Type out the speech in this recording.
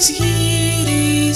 These giddy